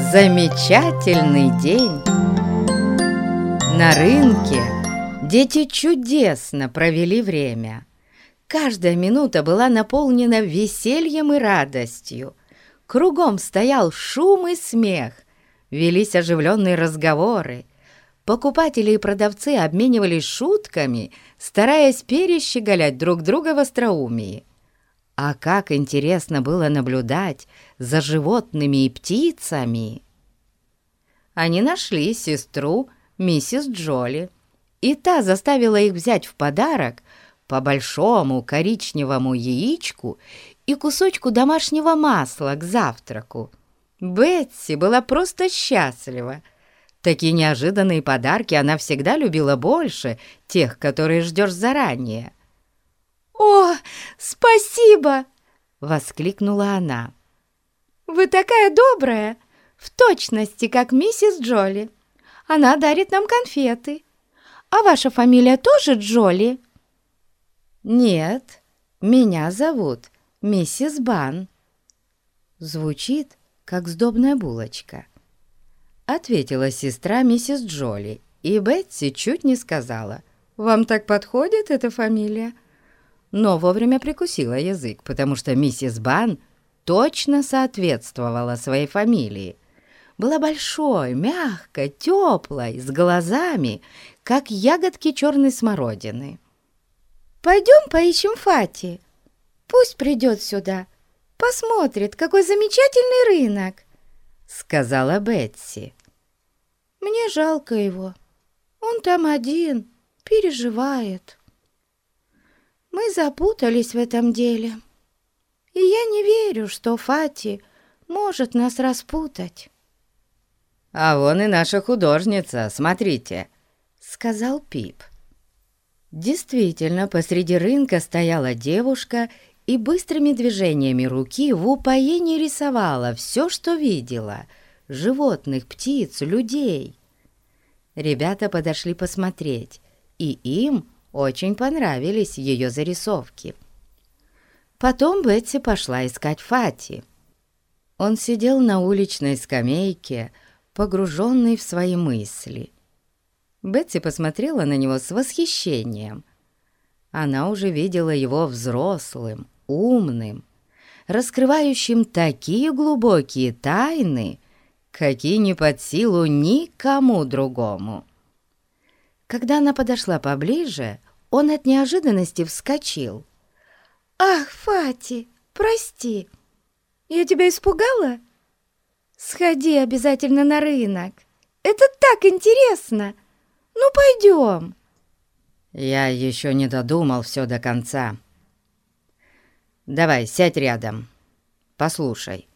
Замечательный день! На рынке дети чудесно провели время. Каждая минута была наполнена весельем и радостью. Кругом стоял шум и смех, велись оживленные разговоры. Покупатели и продавцы обменивались шутками, стараясь перещеголять друг друга в остроумии. А как интересно было наблюдать за животными и птицами! Они нашли сестру, миссис Джоли, и та заставила их взять в подарок по большому коричневому яичку и кусочку домашнего масла к завтраку. Бетси была просто счастлива. Такие неожиданные подарки она всегда любила больше тех, которые ждешь заранее. «О, спасибо!» — воскликнула она. «Вы такая добрая, в точности, как миссис Джоли. Она дарит нам конфеты. А ваша фамилия тоже Джоли?» «Нет, меня зовут миссис Бан». Звучит, как сдобная булочка. Ответила сестра миссис Джоли, и Бетси чуть не сказала. «Вам так подходит эта фамилия?» Но вовремя прикусила язык, потому что миссис Бан точно соответствовала своей фамилии. Была большой, мягкой, теплой, с глазами, как ягодки черной смородины. «Пойдем поищем Фати. Пусть придет сюда, посмотрит, какой замечательный рынок», — сказала Бетси. «Мне жалко его. Он там один, переживает». Мы запутались в этом деле. И я не верю, что Фати может нас распутать. «А вон и наша художница, смотрите», — сказал Пип. Действительно, посреди рынка стояла девушка и быстрыми движениями руки в упоении рисовала все, что видела — животных, птиц, людей. Ребята подошли посмотреть, и им очень понравились ее зарисовки. Потом Бетси пошла искать Фати. Он сидел на уличной скамейке, погруженный в свои мысли. Бетси посмотрела на него с восхищением. Она уже видела его взрослым, умным, раскрывающим такие глубокие тайны, какие не под силу никому другому. Когда она подошла поближе, он от неожиданности вскочил. «Ах, Фати, прости, я тебя испугала? Сходи обязательно на рынок, это так интересно! Ну, пойдем!» Я еще не додумал все до конца. Давай, сядь рядом, послушай.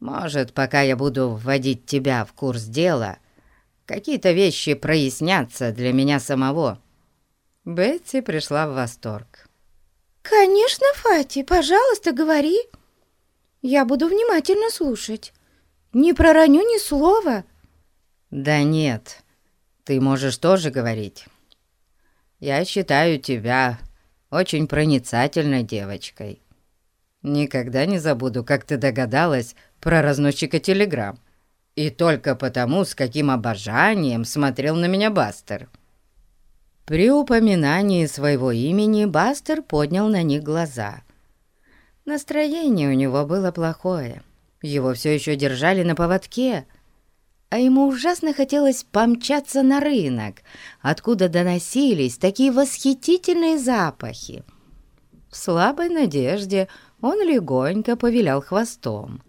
Может, пока я буду вводить тебя в курс дела, какие-то вещи прояснятся для меня самого». Бетти пришла в восторг. «Конечно, Фати, пожалуйста, говори. Я буду внимательно слушать. Не пророню ни слова». «Да нет, ты можешь тоже говорить. Я считаю тебя очень проницательной девочкой. Никогда не забуду, как ты догадалась про разносчика телеграмм. И только потому, с каким обожанием смотрел на меня Бастер. При упоминании своего имени Бастер поднял на них глаза. Настроение у него было плохое. Его все еще держали на поводке, а ему ужасно хотелось помчаться на рынок, откуда доносились такие восхитительные запахи. В слабой надежде он легонько повилял хвостом.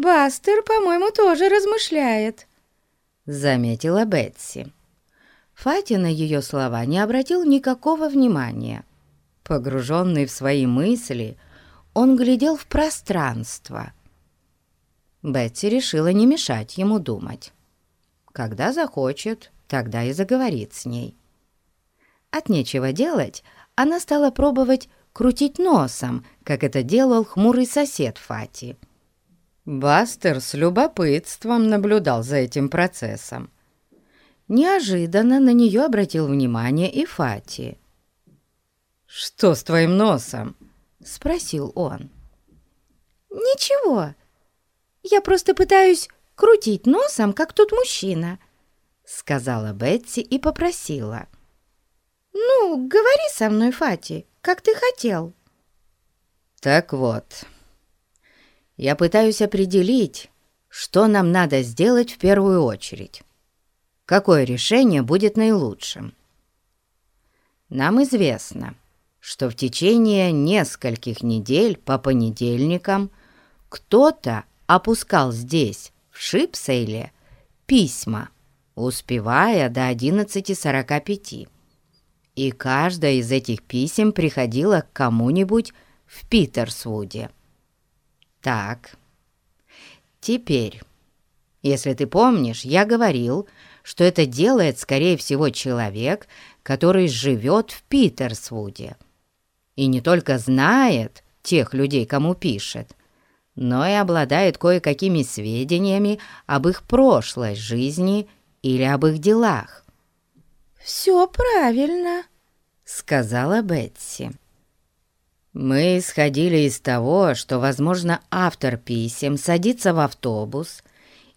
«Бастер, по-моему, тоже размышляет», — заметила Бетси. Фати на ее слова не обратил никакого внимания. Погруженный в свои мысли, он глядел в пространство. Бетси решила не мешать ему думать. Когда захочет, тогда и заговорит с ней. От нечего делать, она стала пробовать крутить носом, как это делал хмурый сосед Фати — Бастер с любопытством наблюдал за этим процессом. Неожиданно на нее обратил внимание и Фати. «Что с твоим носом?» — спросил он. «Ничего, Я просто пытаюсь крутить носом, как тот мужчина», — сказала Бетси и попросила. «Ну, говори со мной, Фати, как ты хотел». «Так вот, я пытаюсь определить, что нам надо сделать в первую очередь. Какое решение будет наилучшим? Нам известно, что в течение нескольких недель по понедельникам кто-то опускал здесь, в Шипсейле, письма, успевая до 11.45. И каждое из этих писем приходило к кому-нибудь в Питерсвуде. Так, Теперь, если ты помнишь, я говорил, что это делает, скорее всего, человек, который живет в Питерсвуде. И не только знает тех людей, кому пишет, но и обладает кое-какими сведениями об их прошлой жизни или об их делах. «Все правильно», — сказала Бетси. Мы исходили из того, что, возможно, автор писем садится в автобус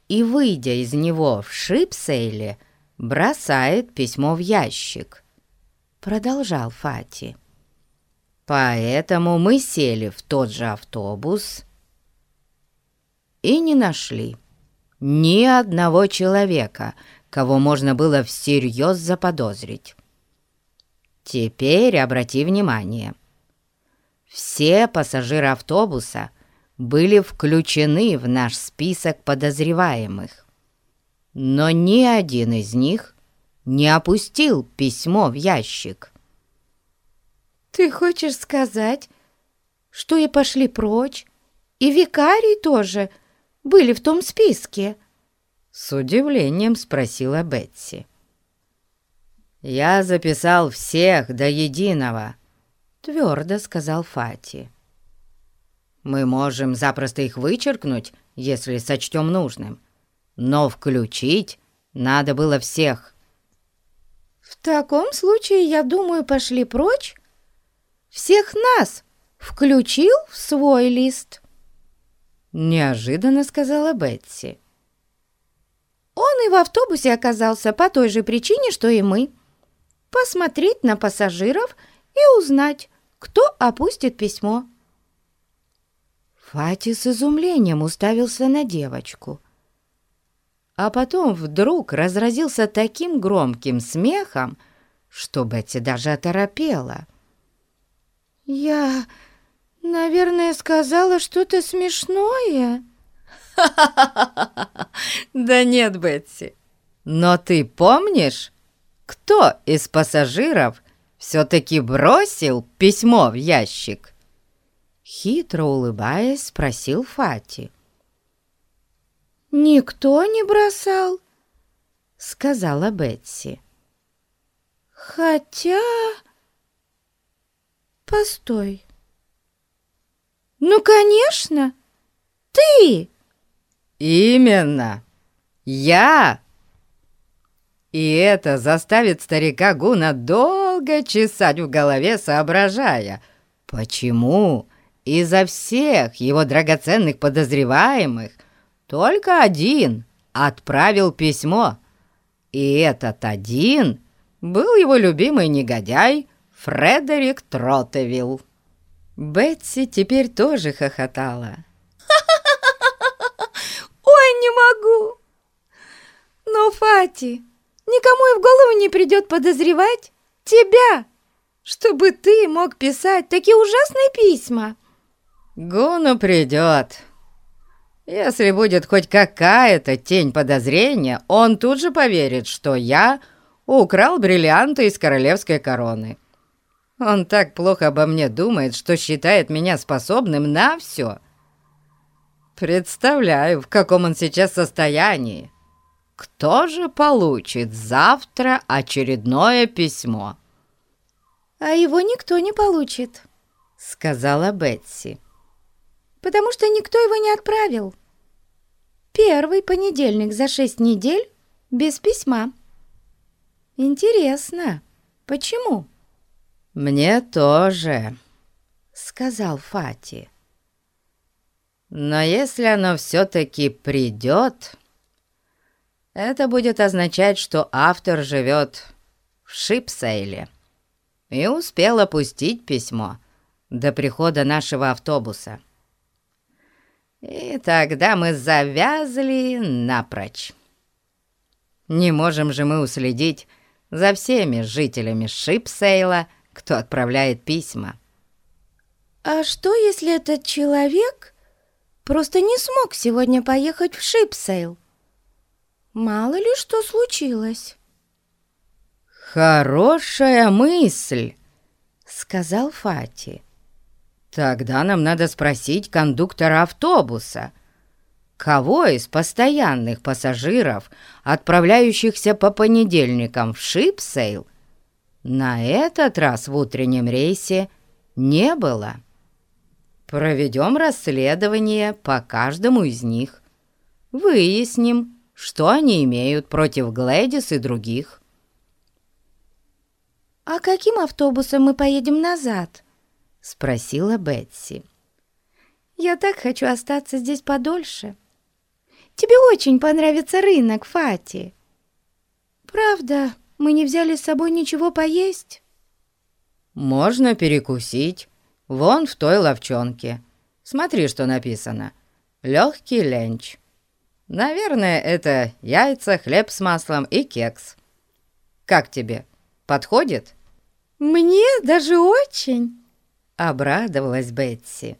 и, выйдя из него в Шипсейле, бросает письмо в ящик. Продолжал Фати. Поэтому мы сели в тот же автобус и не нашли ни одного человека, кого можно было всерьез заподозрить. Теперь обрати внимание — все пассажиры автобуса были включены в наш список подозреваемых. Но ни один из них не опустил письмо в ящик. «Ты хочешь сказать, что и пошли прочь, и викарий тоже были в том списке?» С удивлением спросила Бетси. «Я записал всех до единого», твердо сказал Фати. «Мы можем запросто их вычеркнуть, если сочтем нужным, но включить надо было всех». «В таком случае, я думаю, пошли прочь. Всех нас включил в свой лист», — неожиданно сказала Бетси. «Он и в автобусе оказался по той же причине, что и мы. Посмотреть на пассажиров и узнать, кто опустит письмо?» Фати с изумлением уставился на девочку. А потом вдруг разразился таким громким смехом, что Бетти даже оторопела. «Я, наверное, сказала что-то смешное?» «Да нет, Бетси. Но ты помнишь, кто из пассажиров все-таки бросил письмо в ящик?» Хитро улыбаясь, спросил Фати. «Никто не бросал», — сказала Бетси. «Хотя...» «Постой». «Ну, конечно, ты!» «Именно! Я!» И это заставит старика Гуна долго чесать в голове, соображая, почему изо всех его драгоценных подозреваемых только один отправил письмо. И этот один был его любимый негодяй Фредерик Тротевилл. Бетси теперь тоже хохотала. «Ой, не могу!» «Но, Фати, Никому и в голову не придет подозревать тебя, чтобы ты мог писать такие ужасные письма. Гуну придет. Если будет хоть какая-то тень подозрения, он тут же поверит, что я украл бриллианты из королевской короны. Он так плохо обо мне думает, что считает меня способным на все. Представляю, в каком он сейчас состоянии. Кто же получит завтра очередное письмо?» «А его никто не получит», — сказала Бетси. «Потому что никто его не отправил. Первый понедельник за шесть недель без письма. Интересно, почему?» «Мне тоже», — сказал Фати. Но если оно все-таки придет, это будет означать, что автор живет в Шипсейле и успел опустить письмо до прихода нашего автобуса. И тогда мы завязли напрочь. Не можем же мы уследить за всеми жителями Шипсейла, кто отправляет письма. «А что, если этот человек просто не смог сегодня поехать в Шипсейл? Мало ли что случилось?» «Хорошая мысль!» — сказал Фати. «Тогда нам надо спросить кондуктора автобуса, кого из постоянных пассажиров, отправляющихся по понедельникам в Шипсейл, на этот раз в утреннем рейсе не было. Проведем расследование по каждому из них, выясним, что они имеют против Глэдис и других». «А каким автобусом мы поедем назад?» — спросила Бетси. «Я так хочу остаться здесь подольше. Тебе очень понравится рынок, Фати. Правда, мы не взяли с собой ничего поесть?» «Можно перекусить. Вон в той ловчонке. Смотри, что написано. Легкий ленч. Наверное, это яйца, хлеб с маслом и кекс. Как тебе? Подходит?» «Мне даже очень!» — обрадовалась Бетси.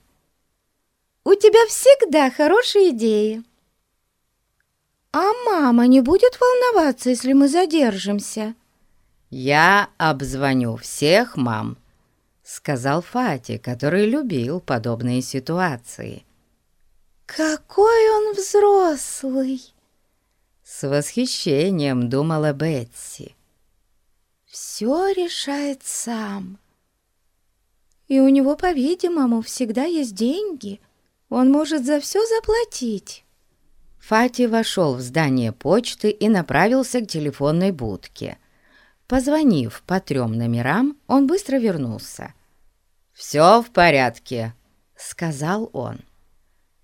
«У тебя всегда хорошие идеи!» «А мама не будет волноваться, если мы задержимся?» «Я обзвоню всех мам», — сказал Фати, который любил подобные ситуации. «Какой он взрослый!» С восхищением думала Бетси все решает сам. И у него, по-видимому, всегда есть деньги. Он может за все заплатить. Фати вошел в здание почты и направился к телефонной будке. Позвонив по трем номерам, он быстро вернулся. «Все в порядке», — сказал он.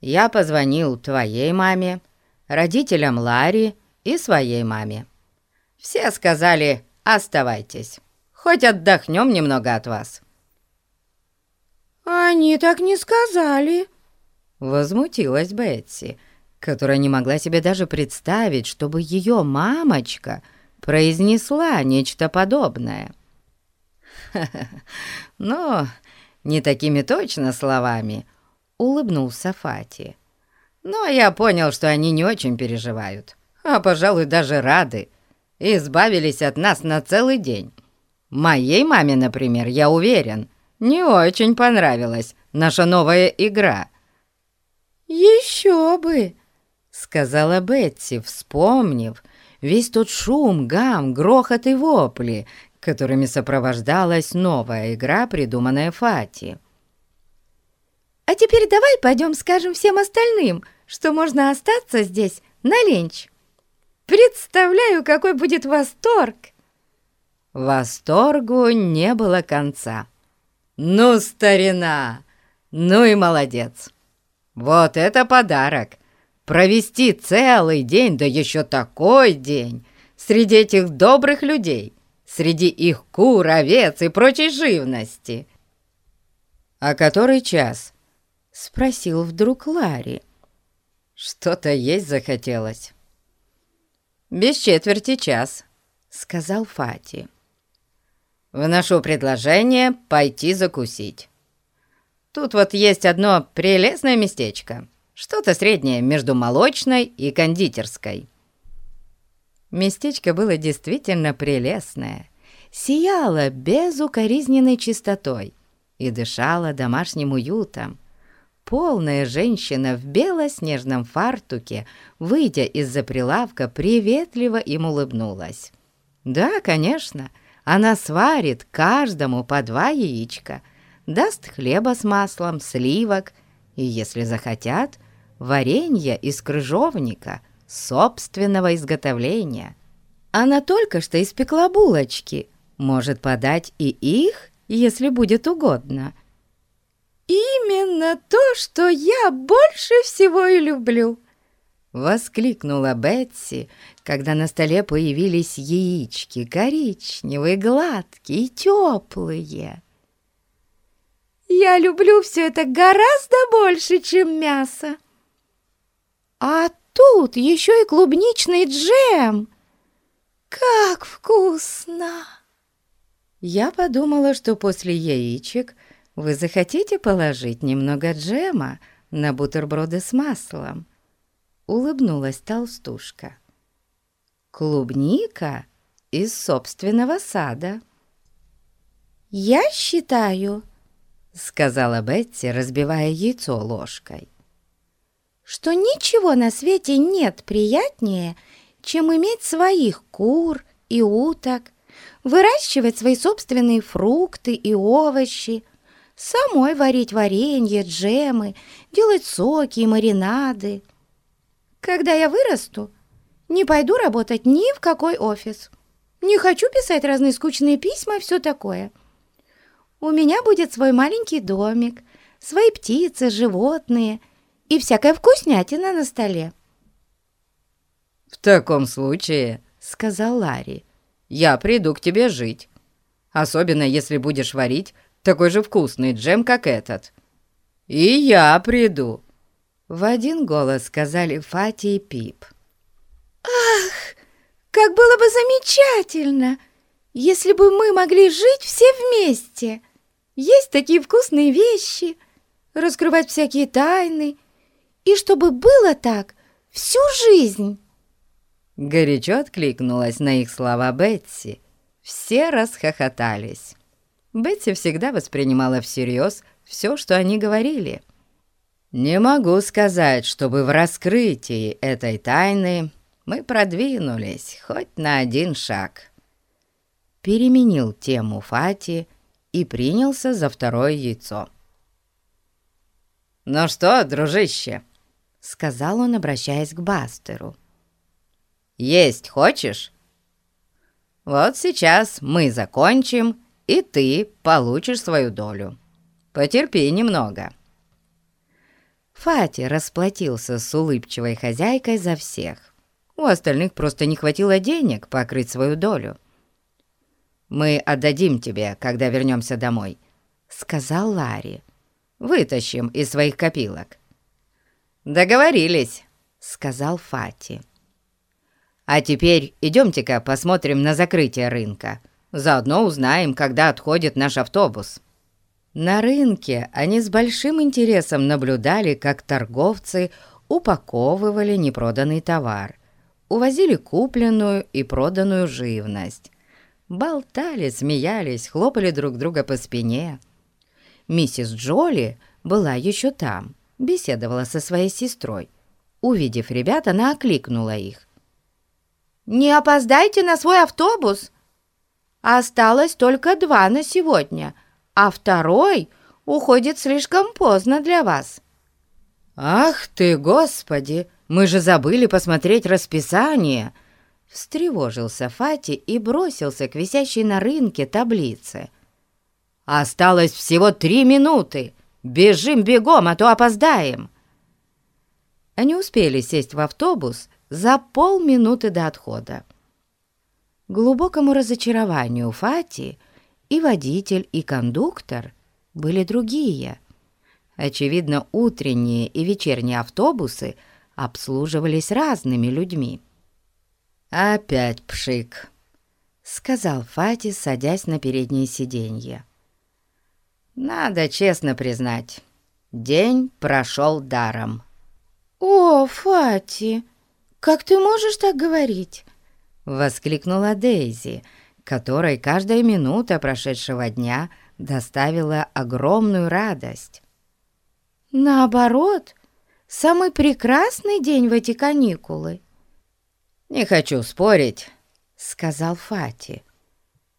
«Я позвонил твоей маме, родителям Ларри и своей маме. Все сказали, Оставайтесь. Хоть отдохнем немного от вас». «Они так не сказали», — возмутилась Бетси, которая не могла себе даже представить, чтобы ее мамочка произнесла нечто подобное. «Ну, не такими точно словами», — улыбнулся Фати. «Но я понял, что они не очень переживают, а, пожалуй, даже рады, избавились от нас на целый день. Моей маме, например, я уверен, не очень понравилась наша новая игра». «Еще бы!» — сказала Бетси, вспомнив весь тот шум, гам, грохот и вопли, которыми сопровождалась новая игра, придуманная Фати. «А теперь давай пойдем скажем всем остальным, что можно остаться здесь на ленч». Представляю, какой будет восторг!» Восторгу не было конца. «Ну, старина! Ну и молодец! Вот это подарок! Провести целый день, да еще такой день, среди этих добрых людей, среди их кур, овец и прочей живности!» «А который час?» — спросил вдруг Ларри. «Что-то есть захотелось». «Без четверти час», — сказал Фати. «Вношу предложение пойти закусить. Тут вот есть одно прелестное местечко, что-то среднее между молочной и кондитерской». Местечко было действительно прелестное, сияло безукоризненной чистотой и дышало домашним уютом. Полная женщина в белоснежном фартуке, выйдя из-за прилавка, приветливо им улыбнулась. «Да, конечно, она сварит каждому по два яичка, даст хлеба с маслом, сливок и, если захотят, варенье из крыжовника собственного изготовления. Она только что испекла булочки, может подать и их, если будет угодно». Именно то, что я больше всего и люблю!» Воскликнула Бетси, когда на столе появились яички, коричневые, гладкие, теплые. «Я люблю все это гораздо больше, чем мясо!» «А тут еще и клубничный джем! Как вкусно!» Я подумала, что после яичек вы захотите положить немного джема на бутерброды с маслом. Улыбнулась толстушка. Клубника из собственного сада. «Я считаю», — сказала Бетти, разбивая яйцо ложкой, «что ничего на свете нет приятнее, чем иметь своих кур и уток, выращивать свои собственные фрукты и овощи, самой варить варенье, джемы, делать соки и маринады. Когда я вырасту, не пойду работать ни в какой офис. Не хочу писать разные скучные письма и все такое. У меня будет свой маленький домик, свои птицы, животные и всякая вкуснятина на столе. «В таком случае», — сказал Ларри, — «я приду к тебе жить. Особенно, если будешь варить такой же вкусный джем, как этот. И я приду». В один голос сказали Фати и Пип. «Ах, как было бы замечательно, если бы мы могли жить все вместе! Есть такие вкусные вещи, раскрывать всякие тайны, и чтобы было так всю жизнь!» Горячо откликнулась на их слова Бетси. Все расхохотались. Бетси всегда воспринимала всерьез все, что они говорили. Не могу сказать, чтобы в раскрытии этой тайны мы продвинулись хоть на один шаг. Переменил тему Фати и принялся за второе яйцо. «Ну что, дружище?» — сказал он, обращаясь к Бастеру. «Есть хочешь?» «Вот сейчас мы закончим, и ты получишь свою долю. Потерпи немного». Фати расплатился с улыбчивой хозяйкой за всех. У остальных просто не хватило денег покрыть свою долю. «Мы отдадим тебе, когда вернемся домой», — сказал Ларри. «Вытащим из своих копилок». «Договорились», — сказал Фати. «А теперь идемте-ка посмотрим на закрытие рынка. Заодно узнаем, когда отходит наш автобус». На рынке они с большим интересом наблюдали, как торговцы упаковывали непроданный товар, увозили купленную и проданную живность, болтали, смеялись, хлопали друг друга по спине. Миссис Джоли была еще там, беседовала со своей сестрой. Увидев ребят, она окликнула их. «Не опоздайте на свой автобус! Осталось только два на сегодня, а второй уходит слишком поздно для вас». «Ах ты, Господи! Мы же забыли посмотреть расписание!» Встревожился Фати и бросился к висящей на рынке таблице. «Осталось всего три минуты! Бежим бегом, а то опоздаем!» Они успели сесть в автобус за полминуты до отхода. Глубокому разочарованию Фати и водитель, и кондуктор были другие. Очевидно, утренние и вечерние автобусы обслуживались разными людьми. «Опять пшик», — сказал Фати, садясь на переднее сиденье. «Надо честно признать, день прошел даром». «О, Фати, как ты можешь так говорить?» — воскликнула Дейзи, — которой каждая минута прошедшего дня доставила огромную радость. «Наоборот, самый прекрасный день в эти каникулы». «Не хочу спорить», — сказал Фати.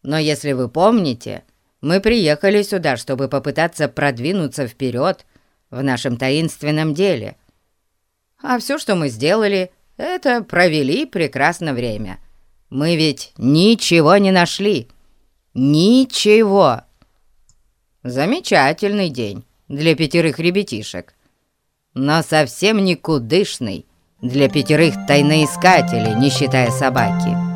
«Но если вы помните, мы приехали сюда, чтобы попытаться продвинуться вперед в нашем таинственном деле. А все, что мы сделали, это провели прекрасное время. Мы ведь ничего не нашли. Ничего. Замечательный день, для пятерых ребятишек, но совсем никудышный для пятерых тайноискателей, не считая собаки.